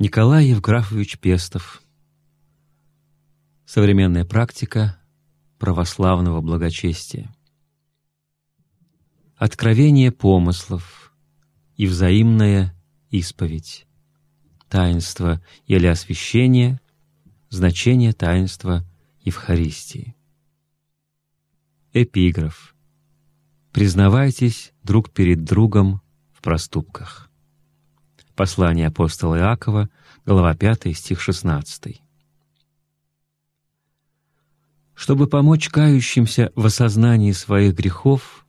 Николай Евграфович Пестов. Современная практика православного благочестия. Откровение помыслов и взаимная исповедь. Таинство или освящение, значение таинства Евхаристии. Эпиграф. Признавайтесь друг перед другом в проступках. Послание апостола Иакова, глава 5, стих 16. Чтобы помочь кающимся в осознании своих грехов,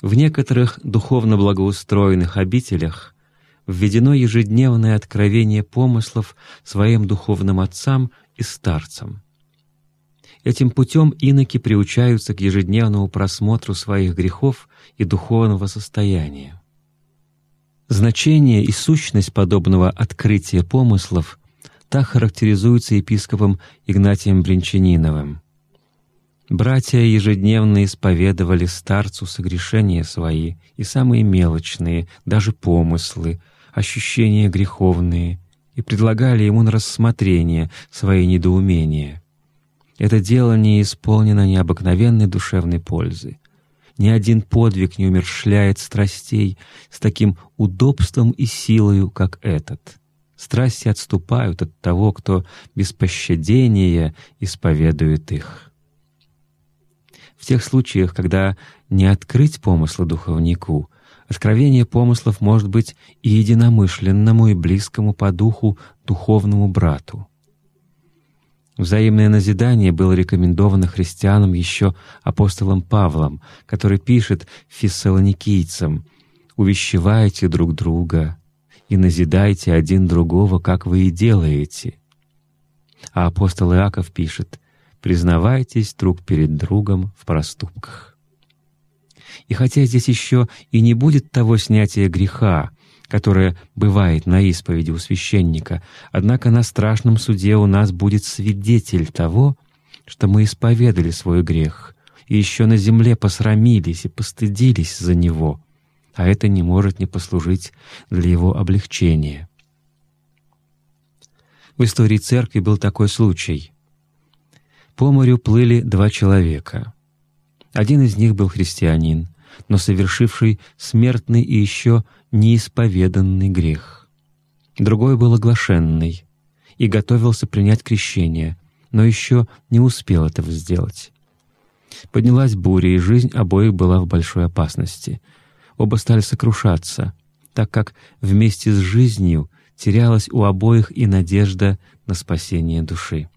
в некоторых духовно благоустроенных обителях введено ежедневное откровение помыслов своим духовным отцам и старцам. Этим путем иноки приучаются к ежедневному просмотру своих грехов и духовного состояния. Значение и сущность подобного открытия помыслов так характеризуется епископом Игнатием Бринчаниновым. Братья ежедневно исповедовали старцу согрешения свои и самые мелочные, даже помыслы, ощущения греховные, и предлагали ему на рассмотрение свои недоумения. Это дело не исполнено необыкновенной душевной пользы. Ни один подвиг не умершляет страстей с таким удобством и силою, как этот. Страсти отступают от того, кто без пощадения исповедует их. В тех случаях, когда не открыть помыслы духовнику, откровение помыслов может быть и единомышленному, и близкому по духу духовному брату — Взаимное назидание было рекомендовано христианам еще апостолом Павлом, который пишет фессалоникийцам «Увещевайте друг друга и назидайте один другого, как вы и делаете». А апостол Иаков пишет «Признавайтесь друг перед другом в проступках». И хотя здесь еще и не будет того снятия греха, которое бывает на исповеди у священника, однако на страшном суде у нас будет свидетель того, что мы исповедали свой грех, и еще на земле посрамились и постыдились за него, а это не может не послужить для его облегчения. В истории церкви был такой случай. По морю плыли два человека. Один из них был христианин, но совершивший смертный и еще неисповеданный грех. Другой был оглашенный и готовился принять крещение, но еще не успел этого сделать. Поднялась буря, и жизнь обоих была в большой опасности. Оба стали сокрушаться, так как вместе с жизнью терялась у обоих и надежда на спасение души.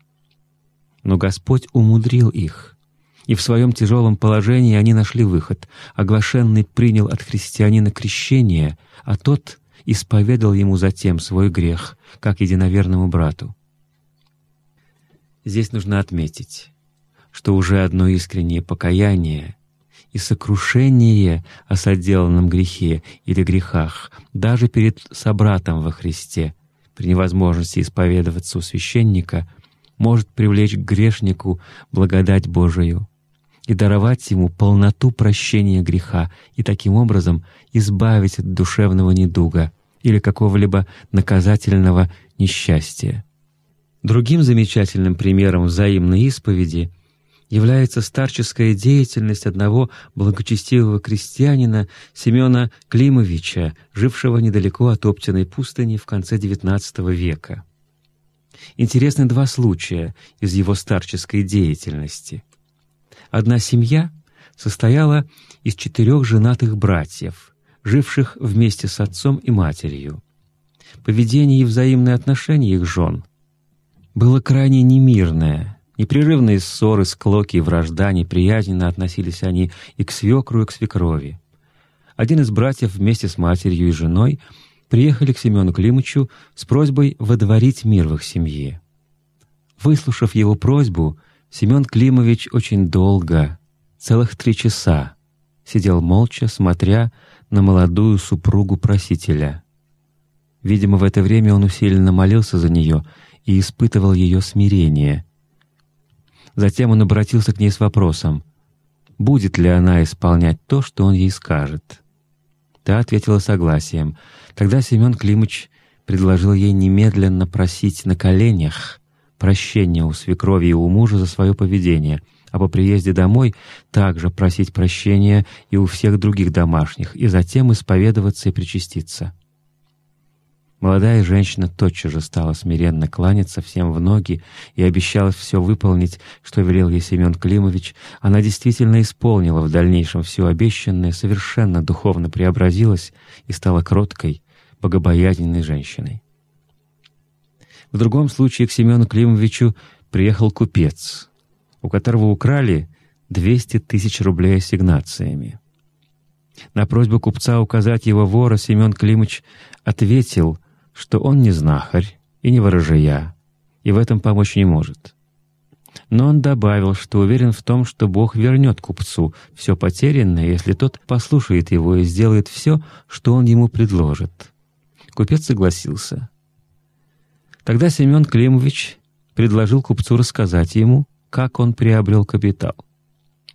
Но Господь умудрил их — и в своем тяжелом положении они нашли выход. Оглашенный принял от христианина крещение, а тот исповедал ему затем свой грех, как единоверному брату. Здесь нужно отметить, что уже одно искреннее покаяние и сокрушение о соделанном грехе или грехах даже перед собратом во Христе при невозможности исповедоваться у священника может привлечь к грешнику благодать Божию и даровать ему полноту прощения греха и таким образом избавить от душевного недуга или какого-либо наказательного несчастья. Другим замечательным примером взаимной исповеди является старческая деятельность одного благочестивого крестьянина Семена Климовича, жившего недалеко от Оптиной пустыни в конце XIX века. Интересны два случая из его старческой деятельности. Одна семья состояла из четырех женатых братьев, живших вместе с отцом и матерью. Поведение и взаимные отношения их жен было крайне немирное. Непрерывные ссоры, склоки и вражда, неприязненно относились они и к свекру, и к свекрови. Один из братьев вместе с матерью и женой приехали к Семену Климычу с просьбой водворить мир в их семье. Выслушав его просьбу, Семен Климович очень долго, целых три часа, сидел молча, смотря на молодую супругу просителя. Видимо, в это время он усиленно молился за нее и испытывал ее смирение. Затем он обратился к ней с вопросом, будет ли она исполнять то, что он ей скажет. Та ответила согласием. Тогда Семен Климыч предложил ей немедленно просить на коленях прощения у свекрови и у мужа за свое поведение, а по приезде домой также просить прощения и у всех других домашних, и затем исповедоваться и причаститься. Молодая женщина тотчас же стала смиренно кланяться всем в ноги и обещала все выполнить, что велел ей Семен Климович. Она действительно исполнила в дальнейшем все обещанное, совершенно духовно преобразилась и стала кроткой, богобоязненной женщиной. В другом случае к Семену Климовичу приехал купец, у которого украли 200 тысяч рублей ассигнациями. На просьбу купца указать его вора Семен Климович ответил — что он не знахарь и не ворожия, и в этом помочь не может. Но он добавил, что уверен в том, что Бог вернет купцу все потерянное, если тот послушает его и сделает все, что он ему предложит. Купец согласился. Тогда Семен Климович предложил купцу рассказать ему, как он приобрел капитал,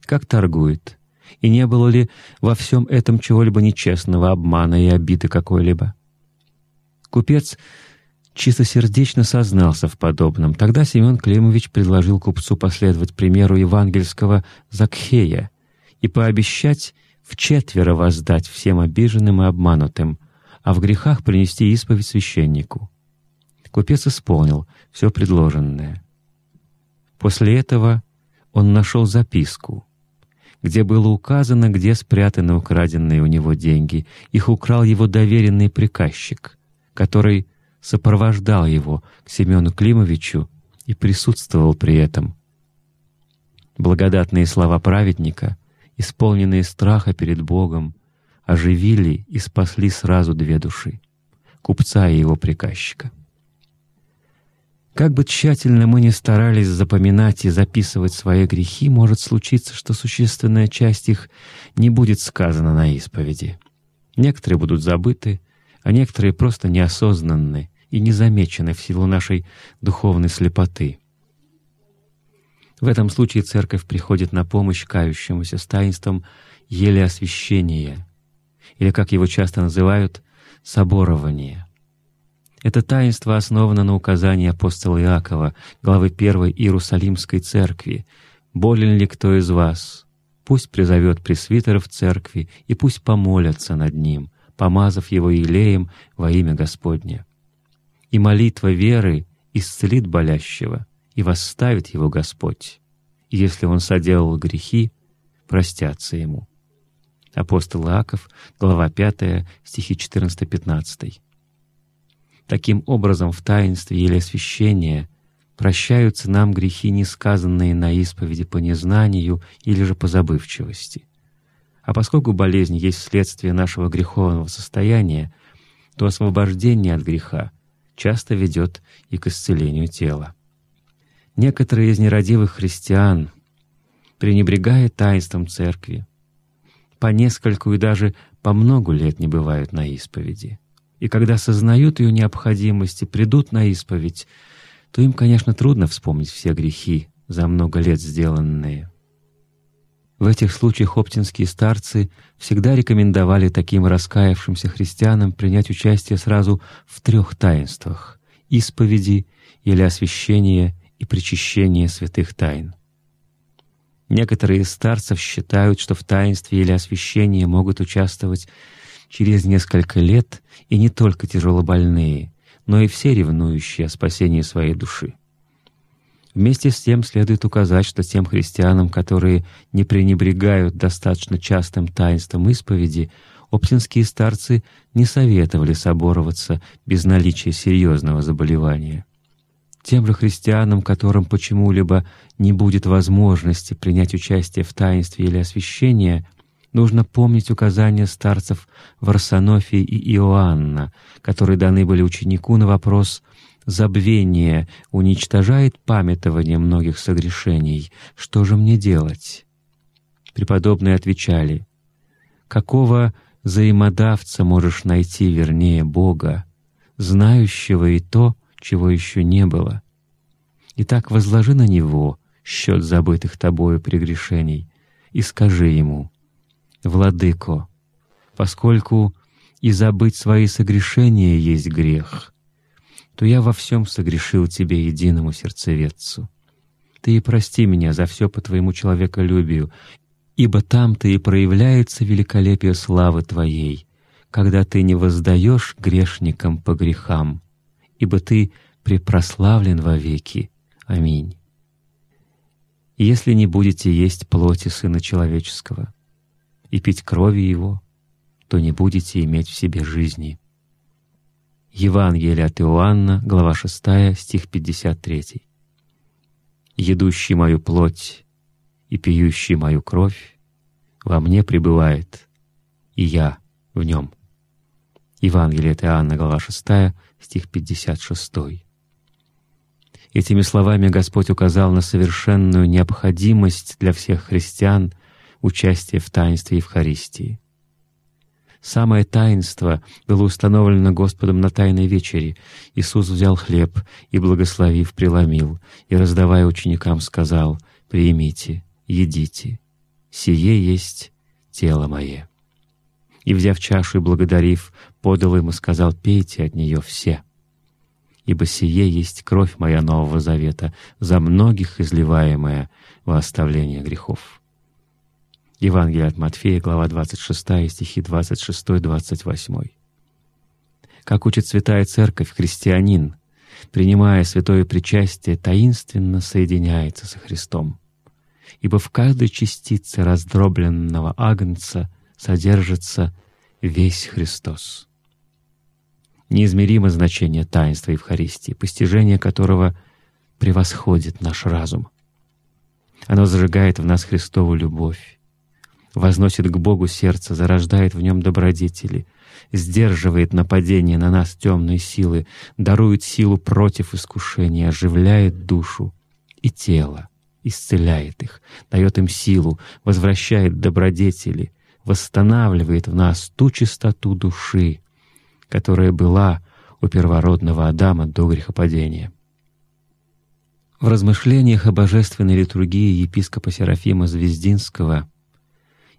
как торгует, и не было ли во всем этом чего-либо нечестного, обмана и обиды какой-либо. Купец чистосердечно сознался в подобном. Тогда Семен Климович предложил купцу последовать примеру евангельского Закхея и пообещать в четверо воздать всем обиженным и обманутым, а в грехах принести исповедь священнику. Купец исполнил все предложенное. После этого он нашел записку, где было указано, где спрятаны украденные у него деньги. Их украл его доверенный приказчик — который сопровождал его к Семену Климовичу и присутствовал при этом. Благодатные слова праведника, исполненные страха перед Богом, оживили и спасли сразу две души — купца и его приказчика. Как бы тщательно мы ни старались запоминать и записывать свои грехи, может случиться, что существенная часть их не будет сказана на исповеди. Некоторые будут забыты — а некоторые просто неосознанны и не замечены в силу нашей духовной слепоты. В этом случае Церковь приходит на помощь кающемуся с таинством еле освящения, или, как его часто называют, соборование. Это таинство основано на указании апостола Иакова, главы первой Иерусалимской церкви. «Болен ли кто из вас? Пусть призовет пресвитеров церкви, и пусть помолятся над ним, помазав его елеем во имя Господне. И молитва веры исцелит болящего, и восставит его Господь. И если он соделал грехи, простятся ему. Апостол Иаков, глава 5, стихи 14-15. Таким образом, в таинстве или освящения прощаются нам грехи, не сказанные на исповеди по незнанию или же по забывчивости. А поскольку болезнь есть следствие нашего греховного состояния, то освобождение от греха часто ведет и к исцелению тела. Некоторые из нерадивых христиан, пренебрегая таинством церкви, по нескольку и даже по многу лет не бывают на исповеди. И когда сознают ее необходимость и придут на исповедь, то им, конечно, трудно вспомнить все грехи, за много лет сделанные. В этих случаях оптинские старцы всегда рекомендовали таким раскаявшимся христианам принять участие сразу в трех таинствах — исповеди или освящения и причащения святых тайн. Некоторые из старцев считают, что в таинстве или освящении могут участвовать через несколько лет и не только тяжелобольные, но и все ревнующие о спасении своей души. Вместе с тем следует указать, что тем христианам, которые не пренебрегают достаточно частым таинством исповеди, оптинские старцы не советовали собороваться без наличия серьезного заболевания. Тем же христианам, которым почему-либо не будет возможности принять участие в таинстве или освящении, нужно помнить указания старцев Варсонофии и Иоанна, которые даны были ученику на вопрос забвение уничтожает памятование многих согрешений. Что же мне делать? Преподобные отвечали, «Какого взаимодавца можешь найти вернее Бога, знающего и то, чего еще не было? Итак, возложи на Него счет забытых тобою прегрешений и скажи Ему, «Владыко, поскольку и забыть свои согрешения есть грех, то я во всем согрешил Тебе, единому сердцеведцу. Ты и прости меня за все по Твоему человеколюбию, ибо там-то и проявляется великолепие славы Твоей, когда Ты не воздаешь грешникам по грехам, ибо Ты препрославлен вовеки. Аминь. Если не будете есть плоти Сына Человеческого и пить крови Его, то не будете иметь в себе жизни. Евангелие от Иоанна, глава 6, стих 53. «Едущий мою плоть и пьющий мою кровь во мне пребывает, и я в нем». Евангелие от Иоанна, глава 6, стих 56. Этими словами Господь указал на совершенную необходимость для всех христиан участия в таинстве Евхаристии. Самое таинство было установлено Господом на Тайной вечере. Иисус взял хлеб и, благословив, преломил, и, раздавая ученикам, сказал, «Примите, едите, сие есть тело Мое». И, взяв чашу и благодарив, подал им и сказал, «Пейте от нее все, ибо сие есть кровь Моя Нового Завета, за многих изливаемая во оставление грехов». Евангелие от Матфея, глава 26, стихи 26-28. Как учит Святая Церковь, христианин, принимая святое причастие, таинственно соединяется со Христом, ибо в каждой частице раздробленного агнца содержится весь Христос. Неизмеримо значение таинства Евхаристии, постижение которого превосходит наш разум. Оно зажигает в нас Христову любовь, возносит к Богу сердце, зарождает в нем добродетели, сдерживает нападение на нас темной силы, дарует силу против искушения, оживляет душу и тело, исцеляет их, дает им силу, возвращает добродетели, восстанавливает в нас ту чистоту души, которая была у первородного Адама до грехопадения. В размышлениях о божественной литургии епископа Серафима Звездинского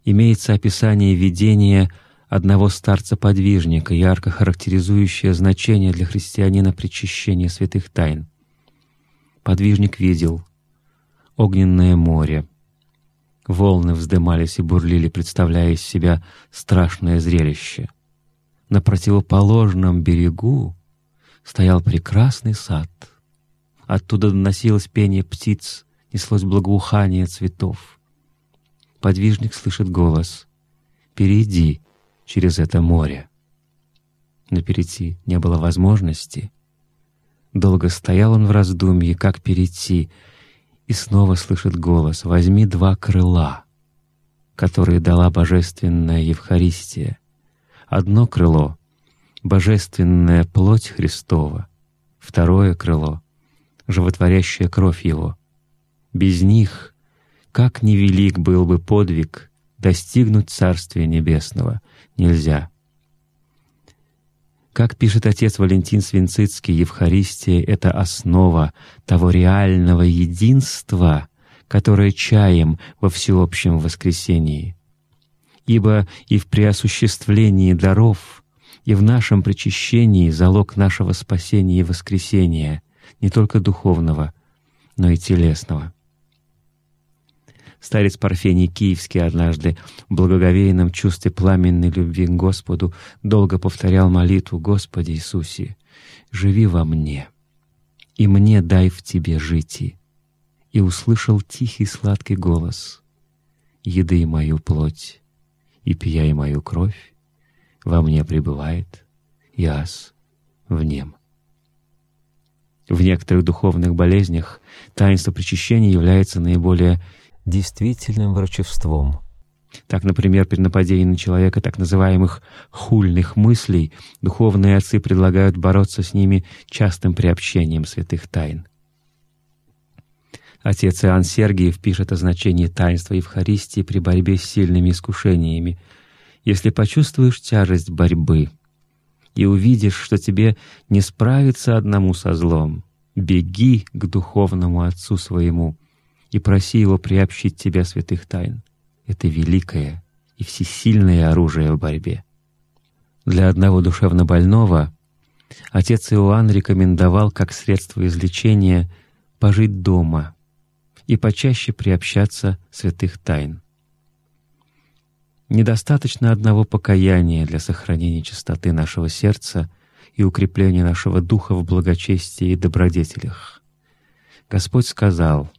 имеется описание видения одного старца-подвижника, ярко характеризующее значение для христианина причащения святых тайн. Подвижник видел огненное море. Волны вздымались и бурлили, представляя из себя страшное зрелище. На противоположном берегу стоял прекрасный сад. Оттуда доносилось пение птиц, неслось благоухание цветов подвижник слышит голос «Перейди через это море». Но перейти не было возможности. Долго стоял он в раздумье, как перейти, и снова слышит голос «Возьми два крыла», которые дала Божественная Евхаристия. Одно крыло — Божественная плоть Христова, второе крыло — животворящая кровь Его. Без них как невелик был бы подвиг достигнуть Царствия Небесного, нельзя. Как пишет отец Валентин Свинцицкий, Евхаристия — это основа того реального единства, которое чаем во всеобщем воскресении. Ибо и в преосуществлении даров, и в нашем причащении залог нашего спасения и воскресения, не только духовного, но и телесного. Старец Парфений Киевский однажды в благоговейном чувстве пламенной любви к Господу долго повторял молитву «Господи Иисусе, живи во мне, и мне дай в Тебе жить». И услышал тихий сладкий голос «Еды мою плоть, и пьяй мою кровь, во мне пребывает, и ас в нем». В некоторых духовных болезнях таинство причащения является наиболее действительным врачевством. Так, например, при нападении на человека так называемых «хульных мыслей» духовные отцы предлагают бороться с ними частым приобщением святых тайн. Отец Иоанн Сергиев пишет о значении таинства Евхаристии при борьбе с сильными искушениями. «Если почувствуешь тяжесть борьбы и увидишь, что тебе не справиться одному со злом, беги к духовному Отцу своему, и проси Его приобщить тебя святых тайн. Это великое и всесильное оружие в борьбе. Для одного душевно больного Отец Иоанн рекомендовал как средство излечения пожить дома и почаще приобщаться святых тайн. Недостаточно одного покаяния для сохранения чистоты нашего сердца и укрепления нашего духа в благочестии и добродетелях. Господь сказал,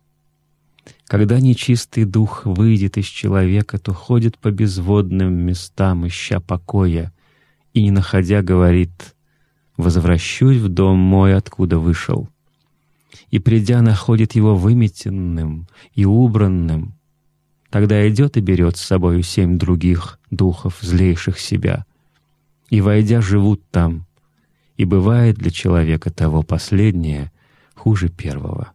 «Когда нечистый дух выйдет из человека, то ходит по безводным местам, ища покоя, и, не находя, говорит, «Возвращусь в дом мой, откуда вышел». И, придя, находит его выметенным и убранным, Тогда идет и берет с собою семь других духов, злейших себя, и, войдя, живут там, и бывает для человека того последнее хуже первого.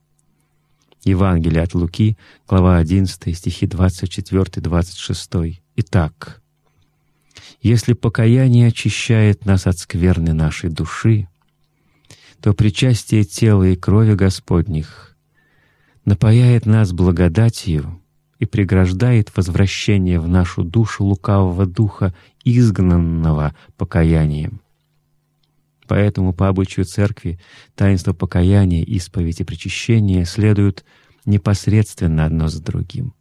Евангелие от Луки, глава 11, стихи 24-26. Итак, если покаяние очищает нас от скверны нашей души, то причастие тела и крови Господних напаяет нас благодатью и преграждает возвращение в нашу душу лукавого духа, изгнанного покаянием. Поэтому по обычаю Церкви таинство покаяния, исповедь и причащения следуют непосредственно одно за другим.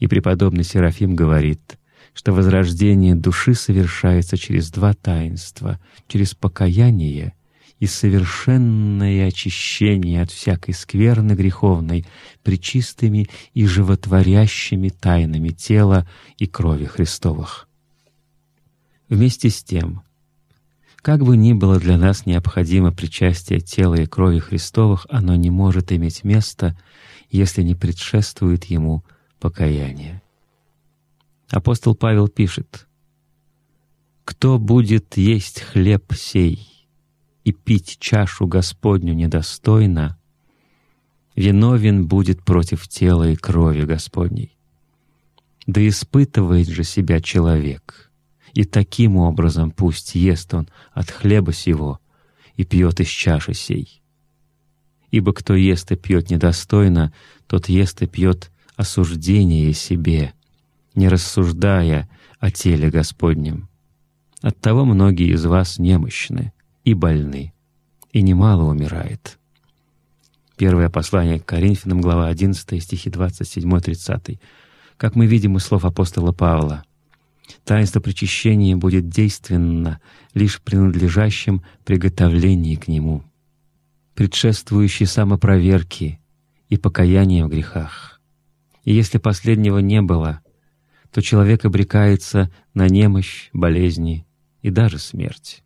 И преподобный Серафим говорит, что возрождение души совершается через два таинства — через покаяние и совершенное очищение от всякой скверны греховной причистыми и животворящими тайнами тела и крови Христовых. Вместе с тем, как бы ни было для нас необходимо причастие тела и крови Христовых, оно не может иметь места, если не предшествует ему покаяние. Апостол Павел пишет, «Кто будет есть хлеб сей, и пить чашу Господню недостойно, виновен будет против тела и крови Господней. Да испытывает же себя человек, и таким образом пусть ест он от хлеба сего и пьет из чаши сей. Ибо кто ест и пьет недостойно, тот ест и пьет осуждение себе, не рассуждая о теле Господнем. Оттого многие из вас немощны, и больны, и немало умирает. Первое послание к Коринфянам, глава 11, стихи 27-30. Как мы видим из слов апостола Павла, таинство причащения будет действенно лишь при надлежащем приготовлении к нему, предшествующей самопроверке и покаяние в грехах. И если последнего не было, то человек обрекается на немощь, болезни и даже смерть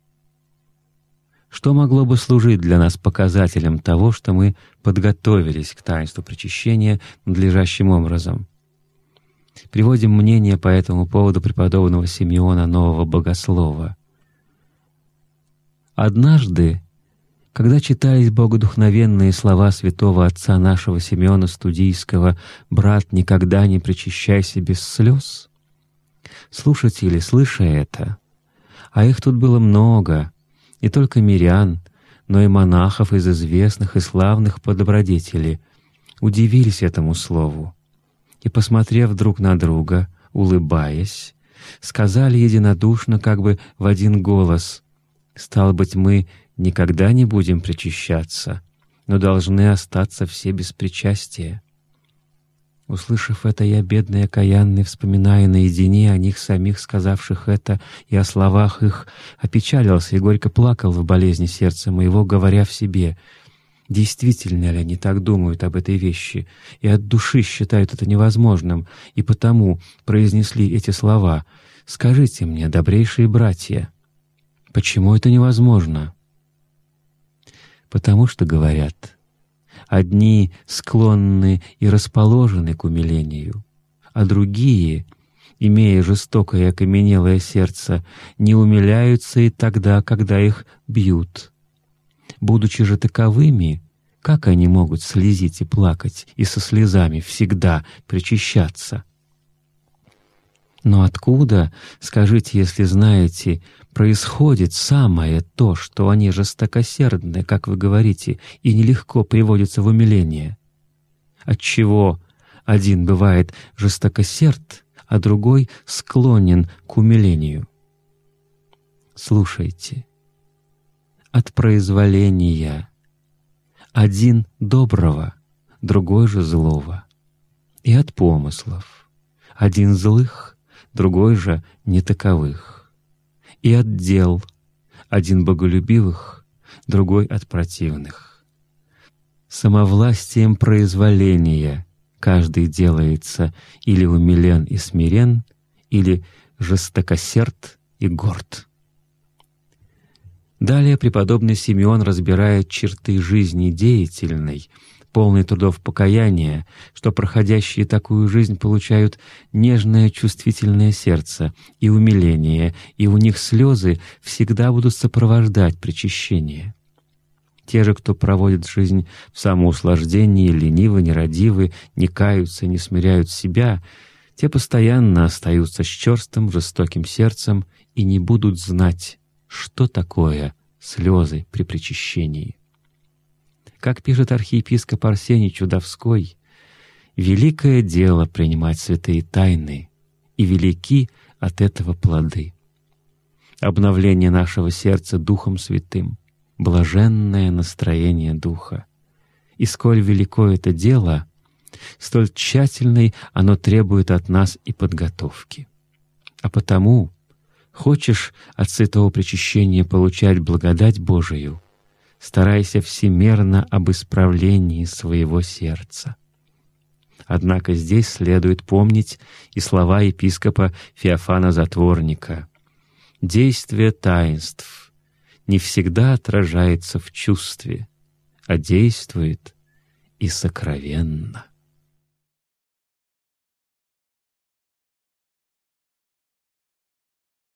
что могло бы служить для нас показателем того, что мы подготовились к таинству причащения надлежащим образом. Приводим мнение по этому поводу преподобного Симеона Нового Богослова. Однажды, когда читались богодухновенные слова святого отца нашего Симеона Студийского «Брат, никогда не причащайся без слез», слушатели, слыша это, а их тут было много — не только мирян, но и монахов из известных и славных по добродетели, удивились этому слову и, посмотрев друг на друга, улыбаясь, сказали единодушно, как бы в один голос, «Стал быть, мы никогда не будем причащаться, но должны остаться все без причастия». Услышав это, я, бедный окаянный, вспоминая наедине о них самих, сказавших это, и о словах их, опечалился и горько плакал в болезни сердца моего, говоря в себе, действительно ли они так думают об этой вещи, и от души считают это невозможным, и потому произнесли эти слова «Скажите мне, добрейшие братья, почему это невозможно?» «Потому что, говорят, Одни склонны и расположены к умилению, а другие, имея жестокое и окаменелое сердце, не умиляются и тогда, когда их бьют. Будучи же таковыми, как они могут слезить и плакать и со слезами всегда причащаться? Но откуда, скажите, если знаете, происходит самое то, что они жестокосердны, как вы говорите, и нелегко приводятся в умиление. Отчего один бывает жестокосерд, а другой склонен к умилению. Слушайте. От произволения, один доброго, другой же злого, и от помыслов, один злых, другой же не таковых, и от дел, один боголюбивых, другой от противных. Самовластием произволения каждый делается или умилен и смирен, или жестокосерд и горд. Далее преподобный Симеон разбирает черты жизни деятельной, полной трудов покаяния, что проходящие такую жизнь получают нежное чувствительное сердце и умиление, и у них слезы всегда будут сопровождать причащение. Те же, кто проводит жизнь в самоуслаждении, ленивы, нерадивы, не каются, не смиряют себя, те постоянно остаются с черстым, жестоким сердцем и не будут знать, что такое слезы при причащении. Как пишет архиепископ Арсений Чудовской, «Великое дело принимать святые тайны, и велики от этого плоды. Обновление нашего сердца Духом Святым, блаженное настроение Духа. И сколь велико это дело, столь тщательной оно требует от нас и подготовки. А потому Хочешь от святого причащения получать благодать Божию, старайся всемерно об исправлении своего сердца. Однако здесь следует помнить и слова епископа Феофана Затворника. Действие таинств не всегда отражается в чувстве, а действует и сокровенно.